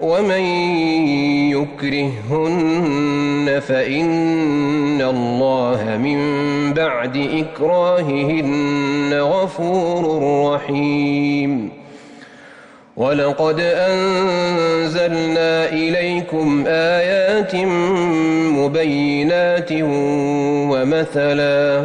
ومن يكرهن فإن الله من بعد إكراههن غفور رحيم. ولقد أنزلنا إليكم آيات مبينات ومثلا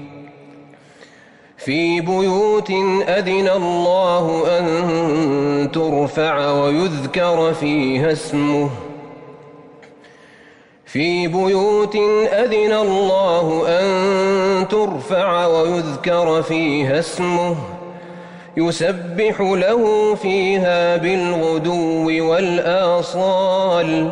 في بيوت أذن الله أن ترفع ويذكر فيها اسمه. في بيوت أذن الله أن ترفع ويذكر فيها اسمه. يسبح له فيها بالغدو والآصال.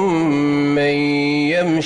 من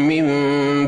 من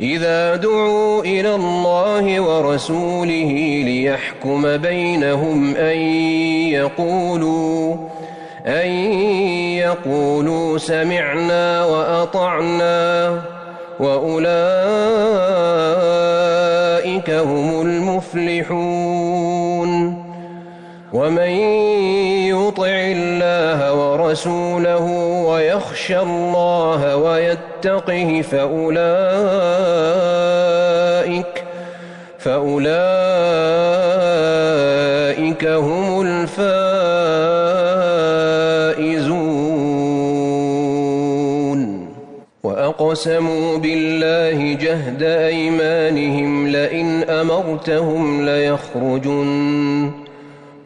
إذا دعوا إلى الله ورسوله ليحكم بينهم أن يقولوا أن يقولوا سمعنا وأطعنا وأولئك هم المفلحون ومن يطع الله ورسوله ويخشى الله ويتقه فأولئك فأولئك هم الفائزون. وأقسموا بالله جهد أيمانهم لئن أمرتهم ليخرجن.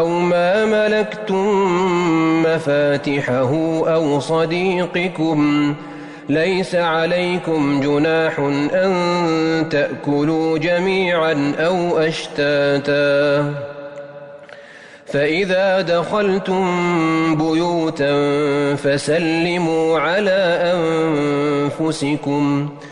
ما ملكتم مفاتحه أو صديقكم ليس عليكم جناح أن تأكلوا جميعا أو أشتاتا. فإذا دخلتم بيوتا فسلموا على أنفسكم ۖ. فسلموا